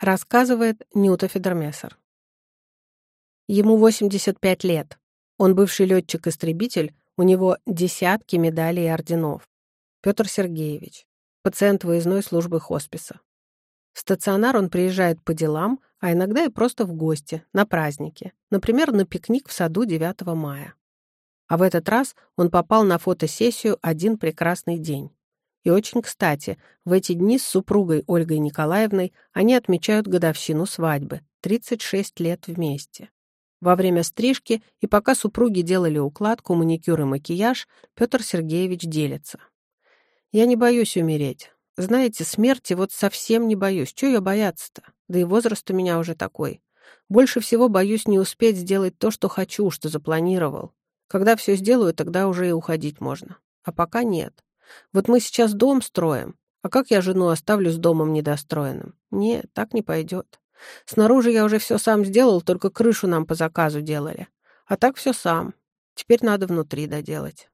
Рассказывает Нюта Федермессер. Ему 85 лет. Он бывший летчик-истребитель, у него десятки медалей и орденов. Петр Сергеевич, пациент выездной службы хосписа. В стационар он приезжает по делам, а иногда и просто в гости, на праздники, например, на пикник в саду 9 мая. А в этот раз он попал на фотосессию «Один прекрасный день». И очень кстати, в эти дни с супругой Ольгой Николаевной они отмечают годовщину свадьбы, 36 лет вместе. Во время стрижки и пока супруги делали укладку, маникюр и макияж, Петр Сергеевич делится. «Я не боюсь умереть. Знаете, смерти вот совсем не боюсь. Чего я бояться-то? Да и возраст у меня уже такой. Больше всего боюсь не успеть сделать то, что хочу, что запланировал. Когда все сделаю, тогда уже и уходить можно. А пока нет. Вот мы сейчас дом строим. А как я жену оставлю с домом недостроенным? Нет, так не пойдет. Снаружи я уже все сам сделал, только крышу нам по заказу делали. А так все сам. Теперь надо внутри доделать.